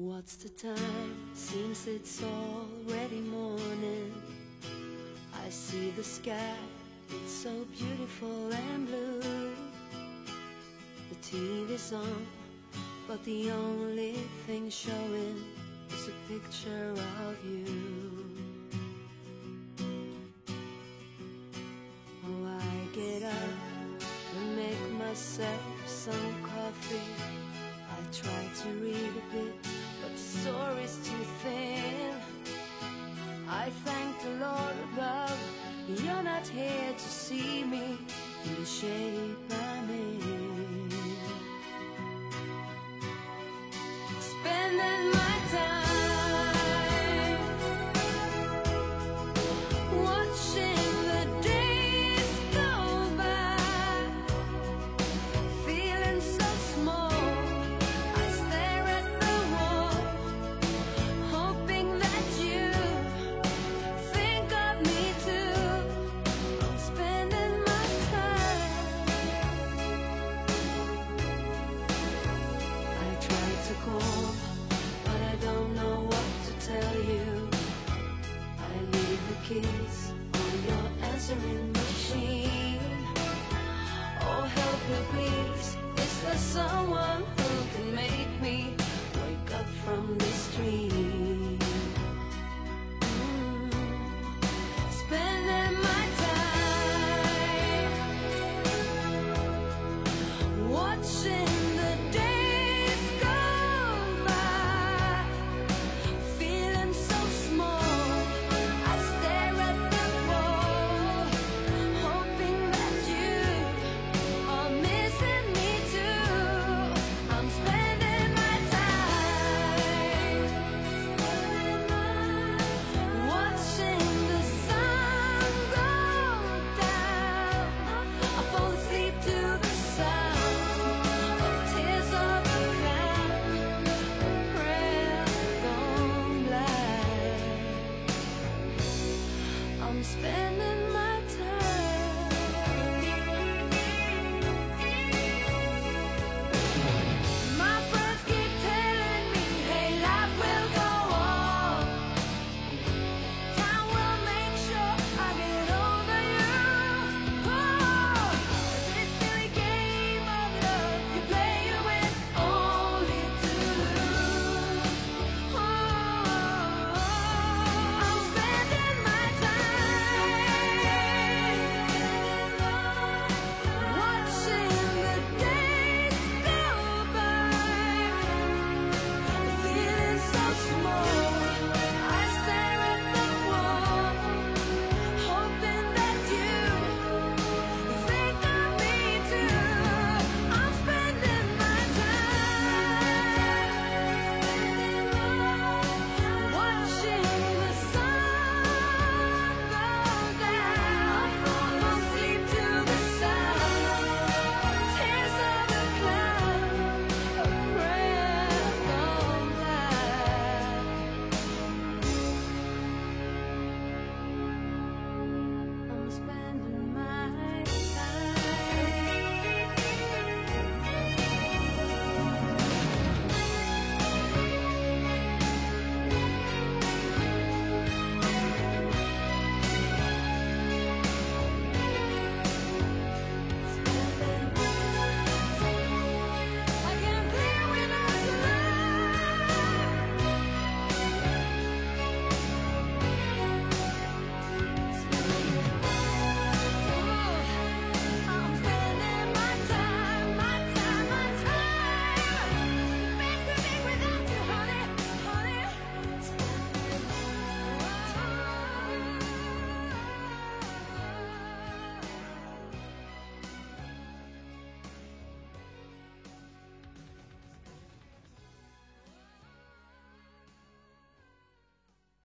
What's the time? Seems it's already morning. I see the sky, it's so beautiful and blue. The TV's on, but the only thing showing is a picture of you. Oh, I get up and make myself some coffee. I try to read a bit, but story's too thin. I thank the Lord above, you're not here to see me in the shape I'm in. Someone spending